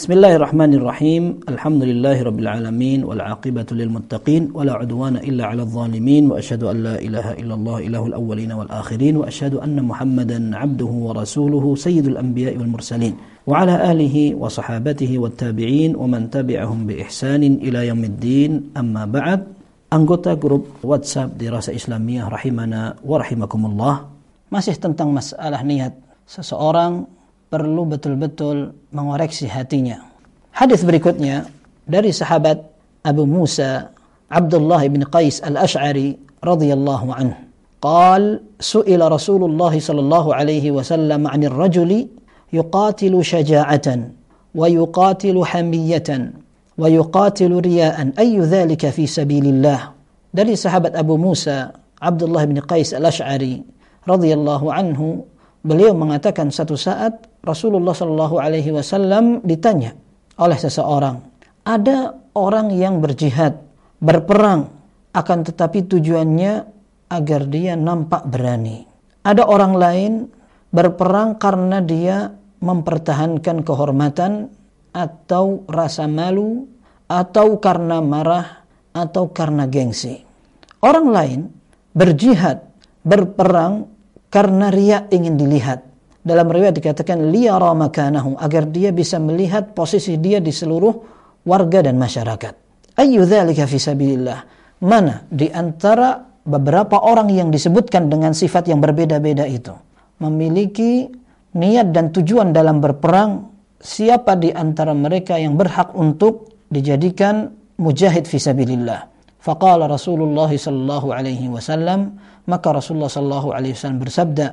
بسم الله الرحمن الرحيم الحمد لله رب العالمين والعاقبة للمتقين ولا عدوان إلا على الظالمين وأشهد أن لا إله إلا الله إله الأولين والآخرين وأشهد أن محمدا عبده ورسوله سيد الأنبياء والمرسلين وعلى آله وصحابته والتابعين ومن تبعهم بإحسان إلى يوم الدين أما بعد anggota grup WhatsApp di Rasa Islamiyah rahimana wa rahimakumullah. Masih tentang masalah niat seseorang perlu betul-betul mengoreksi hatinya. Hadis berikutnya dari sahabat Abu Musa Abdullah bin Qais al-Ash'ari radhiyallahu anhu. قال سئل رسول الله صلى الله عليه وسلم عن الرجل يقاتل شجاعة ويقاتل حمية ويقاتل رياء أي ذلك في سبيل الله dari sahabat Abu Musa Abdullah bin Qais al-Ash'ari radhiyallahu anhu beliau mengatakan satu saat Rasulullah Shallallahu Alaihi Wasallam ditanya oleh seseorang, ada orang yang berjihad, berperang, akan tetapi tujuannya agar dia nampak berani. Ada orang lain berperang karena dia mempertahankan kehormatan atau rasa malu atau karena marah atau karena gengsi. Orang lain berjihad, berperang karena ria ingin dilihat dalam riwayat dikatakan liyara makanahu agar dia bisa melihat posisi dia di seluruh warga dan masyarakat. Ayu dzalika fi sabilillah. Mana di antara beberapa orang yang disebutkan dengan sifat yang berbeda-beda itu memiliki niat dan tujuan dalam berperang siapa di antara mereka yang berhak untuk dijadikan mujahid fi sabilillah. Faqala Rasulullah sallallahu alaihi wasallam maka Rasulullah sallallahu alaihi wasallam bersabda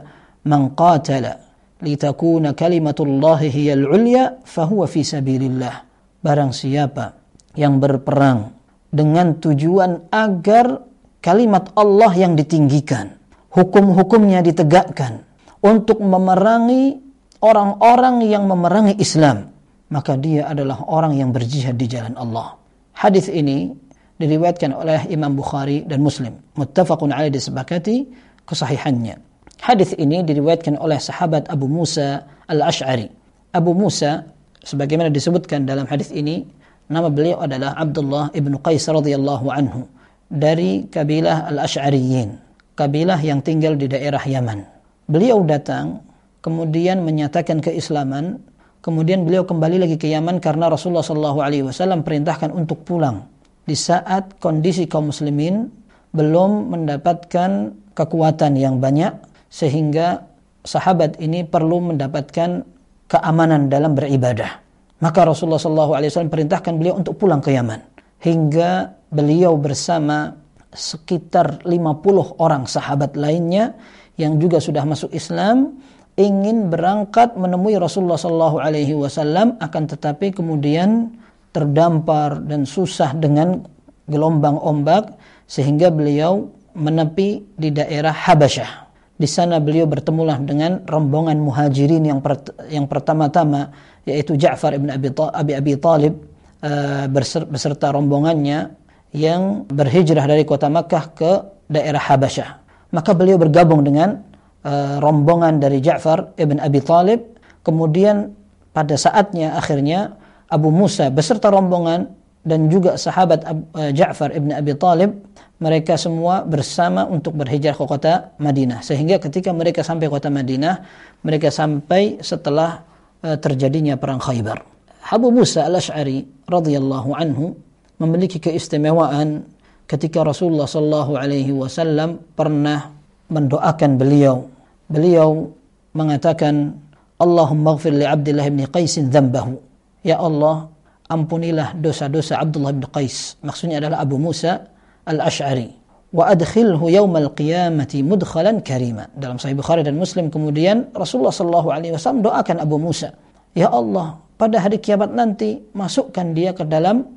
man qatala litakuna kalimatullahi hiyal ulya fahuwa fi sabilillah. Barang siapa yang berperang dengan tujuan agar kalimat Allah yang ditinggikan hukum-hukumnya ditegakkan untuk memerangi orang-orang yang memerangi Islam maka dia adalah orang yang berjihad di jalan Allah. Hadis ini diriwayatkan oleh Imam Bukhari dan Muslim. Muttafaqun alaih disepakati kesahihannya Hadis ini diriwayatkan oleh sahabat Abu Musa Al-Ash'ari. Abu Musa sebagaimana disebutkan dalam hadis ini nama beliau adalah Abdullah ibn Qais radhiyallahu anhu dari kabilah Al-Ash'ariyin, kabilah yang tinggal di daerah Yaman. Beliau datang kemudian menyatakan keislaman, kemudian beliau kembali lagi ke Yaman karena Rasulullah Shallallahu alaihi wasallam perintahkan untuk pulang di saat kondisi kaum muslimin belum mendapatkan kekuatan yang banyak sehingga sahabat ini perlu mendapatkan keamanan dalam beribadah. Maka Rasulullah SAW perintahkan beliau untuk pulang ke Yaman. Hingga beliau bersama sekitar 50 orang sahabat lainnya yang juga sudah masuk Islam ingin berangkat menemui Rasulullah SAW akan tetapi kemudian terdampar dan susah dengan gelombang ombak sehingga beliau menepi di daerah Habasyah di sana beliau bertemulah dengan rombongan muhajirin yang per, yang pertama-tama yaitu Ja'far ibn Abi, Abi, Abi Talib uh, beserta rombongannya yang berhijrah dari kota Makkah ke daerah Habasyah. Maka beliau bergabung dengan uh, rombongan dari Ja'far ibn Abi Talib. Kemudian pada saatnya akhirnya Abu Musa beserta rombongan dan juga sahabat uh, Ja'far ibn Abi Talib mereka semua bersama untuk berhijrah ke kota Madinah. Sehingga ketika mereka sampai kota Madinah, mereka sampai setelah uh, terjadinya perang Khaybar. Abu Musa al-Ash'ari radhiyallahu anhu memiliki keistimewaan ketika Rasulullah sallallahu alaihi wasallam pernah mendoakan beliau. Beliau mengatakan, "Allahumma ighfir li Abdullah bin Qais dzambahu." Ya Allah, ampunilah dosa-dosa Abdullah bin Qais. Maksudnya adalah Abu Musa al-Ash'ari wa adkhilhu yaumal qiyamati mudkhalan karima. Dalam Sahih Bukhari dan Muslim kemudian Rasulullah sallallahu alaihi wasallam doakan Abu Musa, "Ya Allah, pada hari kiamat nanti masukkan dia ke dalam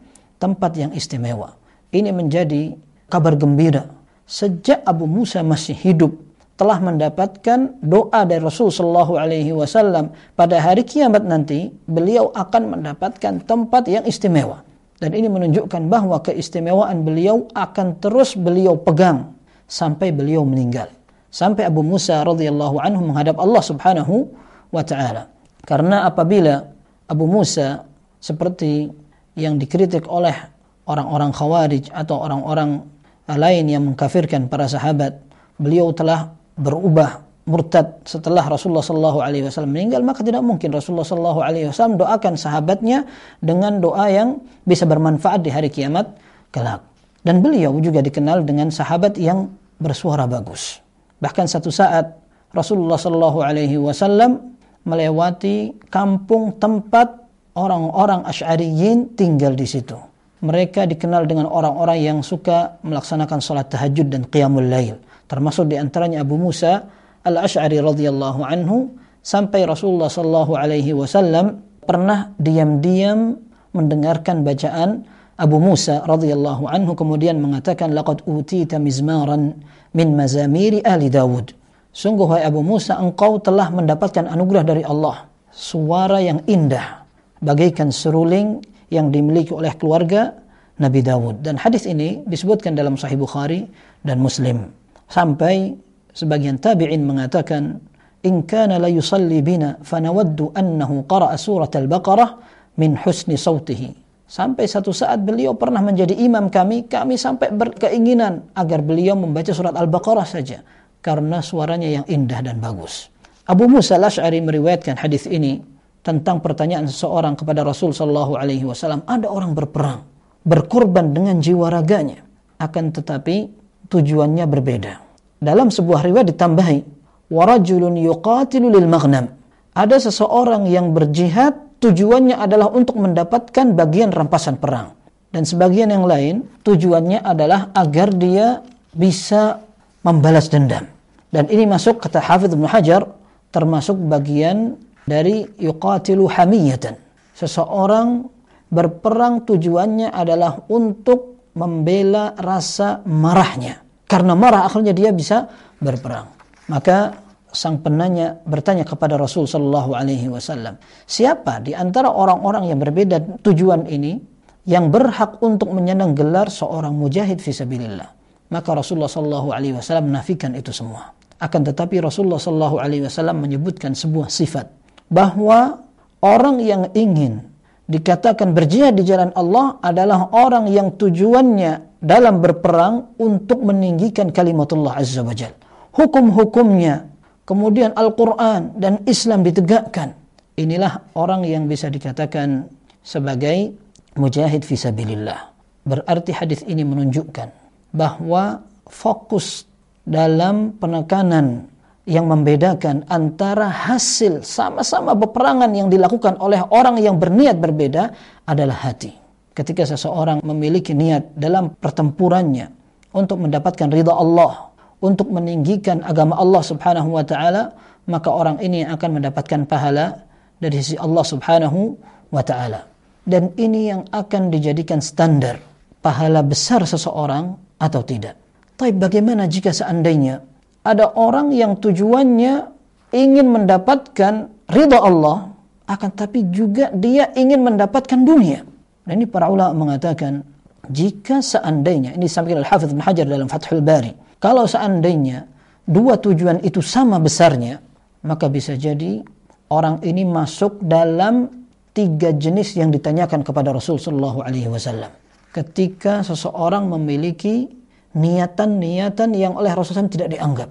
tempat yang istimewa." Ini menjadi kabar gembira. Sejak Abu Musa masih hidup telah mendapatkan doa dari Rasul sallallahu alaihi wasallam pada hari kiamat nanti beliau akan mendapatkan tempat yang istimewa. Dan ini menunjukkan bahwa keistimewaan beliau akan terus beliau pegang sampai beliau meninggal. Sampai Abu Musa radhiyallahu anhu menghadap Allah Subhanahu wa taala. Karena apabila Abu Musa seperti yang dikritik oleh orang-orang khawarij atau orang-orang lain yang mengkafirkan para sahabat beliau telah berubah murtad setelah Rasulullah Shallallahu Alaihi Wasallam meninggal maka tidak mungkin Rasulullah Shallallahu Alaihi Wasallam doakan sahabatnya dengan doa yang bisa bermanfaat di hari kiamat kelak. Dan beliau juga dikenal dengan sahabat yang bersuara bagus. Bahkan satu saat Rasulullah Shallallahu Alaihi Wasallam melewati kampung tempat orang-orang Asy'ariyin tinggal di situ. Mereka dikenal dengan orang-orang yang suka melaksanakan sholat tahajud dan qiyamul lail termasuk di antaranya Abu Musa Al-Asy'ari radhiyallahu anhu sampai Rasulullah sallallahu alaihi wasallam pernah diam-diam mendengarkan bacaan Abu Musa radhiyallahu anhu kemudian mengatakan laqad utita mizmaran min mazamiri ali Dawud. Sungguh wahai Abu Musa engkau telah mendapatkan anugerah dari Allah, suara yang indah bagaikan seruling yang dimiliki oleh keluarga Nabi Dawud dan hadis ini disebutkan dalam Sahih Bukhari dan Muslim sampai sebagian tabi'in mengatakan in kana la yusalli bina fanawaddu annahu qara'a surat al-baqarah min husni sautihi. Sampai satu saat beliau pernah menjadi imam kami kami sampai berkeinginan agar beliau membaca surat al-baqarah saja karena suaranya yang indah dan bagus. Abu Musa al-Ash'ari meriwayatkan hadis ini tentang pertanyaan seseorang kepada Rasul sallallahu alaihi wasallam ada orang berperang berkorban dengan jiwa raganya. Akan tetapi tujuannya berbeda. Dalam sebuah riwayat ditambahi warajulun yuqatilu lil maghnam. Ada seseorang yang berjihad tujuannya adalah untuk mendapatkan bagian rampasan perang. Dan sebagian yang lain tujuannya adalah agar dia bisa membalas dendam. Dan ini masuk kata Hafidh Ibn Hajar termasuk bagian dari yuqatilu hamiyatan. Seseorang berperang tujuannya adalah untuk membela rasa marahnya karena marah akhirnya dia bisa berperang. Maka sang penanya bertanya kepada Rasul Shallallahu Alaihi Wasallam, siapa di antara orang-orang yang berbeda tujuan ini yang berhak untuk menyandang gelar seorang mujahid fisabilillah? Maka Rasulullah Shallallahu Alaihi Wasallam menafikan itu semua. Akan tetapi Rasulullah Shallallahu Alaihi Wasallam menyebutkan sebuah sifat bahwa orang yang ingin dikatakan berjihad di jalan Allah adalah orang yang tujuannya dalam berperang untuk meninggikan kalimatullah azza wa jal. Hukum-hukumnya, kemudian Al-Quran dan Islam ditegakkan. Inilah orang yang bisa dikatakan sebagai mujahid fisabilillah. Berarti hadis ini menunjukkan bahwa fokus dalam penekanan yang membedakan antara hasil sama-sama peperangan yang dilakukan oleh orang yang berniat berbeda adalah hati ketika seseorang memiliki niat dalam pertempurannya untuk mendapatkan ridha Allah, untuk meninggikan agama Allah Subhanahu wa taala, maka orang ini akan mendapatkan pahala dari sisi Allah Subhanahu wa taala. Dan ini yang akan dijadikan standar pahala besar seseorang atau tidak. Tapi bagaimana jika seandainya ada orang yang tujuannya ingin mendapatkan ridha Allah, akan tapi juga dia ingin mendapatkan dunia. Dan ini para ulama mengatakan jika seandainya ini disampaikan Al-Hafidz Ibn Hajar dalam Fathul Bari, kalau seandainya dua tujuan itu sama besarnya, maka bisa jadi orang ini masuk dalam tiga jenis yang ditanyakan kepada Rasul Shallallahu Alaihi Wasallam. Ketika seseorang memiliki niatan-niatan yang oleh Rasulullah tidak dianggap.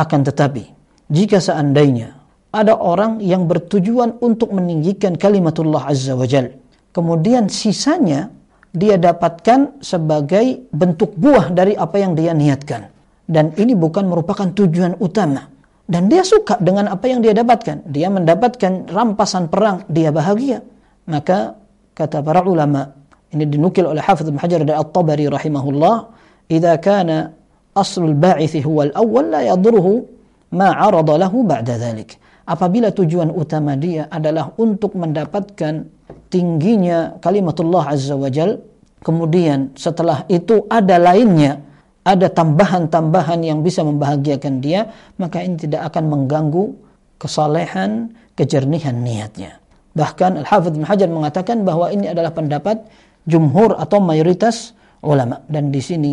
Akan tetapi jika seandainya ada orang yang bertujuan untuk meninggikan kalimatullah azza wa jalla kemudian sisanya dia dapatkan sebagai bentuk buah dari apa yang dia niatkan. Dan ini bukan merupakan tujuan utama. Dan dia suka dengan apa yang dia dapatkan. Dia mendapatkan rampasan perang, dia bahagia. Maka kata para ulama, ini dinukil oleh Hafidh Ibn Hajar dari At-Tabari rahimahullah, "Idza kana aslul ba'ithi huwa al-awwal la yadurruhu ma 'arada lahu ba'da dhalik." Apabila tujuan utama dia adalah untuk mendapatkan tingginya kalimatullah azza wa jal kemudian setelah itu ada lainnya ada tambahan-tambahan yang bisa membahagiakan dia maka ini tidak akan mengganggu kesalehan kejernihan niatnya bahkan Al-Hafidh Ibn Hajar mengatakan bahwa ini adalah pendapat jumhur atau mayoritas ulama dan di sini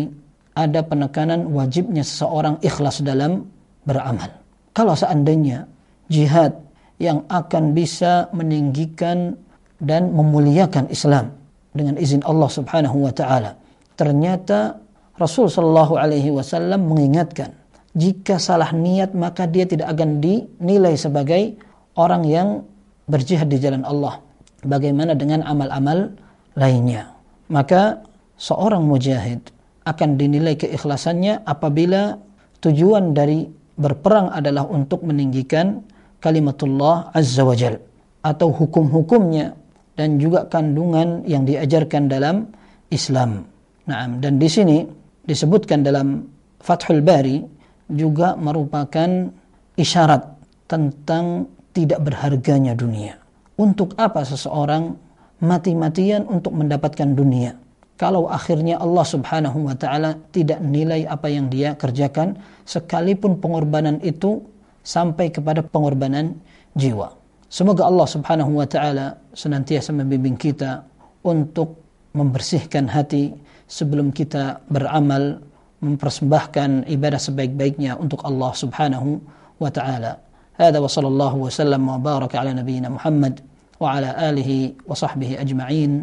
ada penekanan wajibnya seseorang ikhlas dalam beramal kalau seandainya jihad yang akan bisa meninggikan dan memuliakan Islam dengan izin Allah Subhanahu wa taala. Ternyata Rasul Shallallahu alaihi wasallam mengingatkan, jika salah niat maka dia tidak akan dinilai sebagai orang yang berjihad di jalan Allah. Bagaimana dengan amal-amal lainnya? Maka seorang mujahid akan dinilai keikhlasannya apabila tujuan dari berperang adalah untuk meninggikan kalimatullah azza wa jal atau hukum-hukumnya dan juga kandungan yang diajarkan dalam Islam. Nah, dan di sini disebutkan dalam Fathul Bari juga merupakan isyarat tentang tidak berharganya dunia. Untuk apa seseorang mati-matian untuk mendapatkan dunia? Kalau akhirnya Allah Subhanahu wa taala tidak nilai apa yang dia kerjakan sekalipun pengorbanan itu sampai kepada pengorbanan jiwa. Semoga Allah Subhanahu wa taala senantiasa membimbing kita untuk membersihkan hati sebelum kita beramal mempersembahkan ibadah sebaik-baiknya untuk Allah Subhanahu wa taala. Hada wa sallallahu wa sallam wa baraka ala nabiyyina Muhammad wa ala alihi wa sahbihi ajma'in